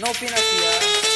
Não opina.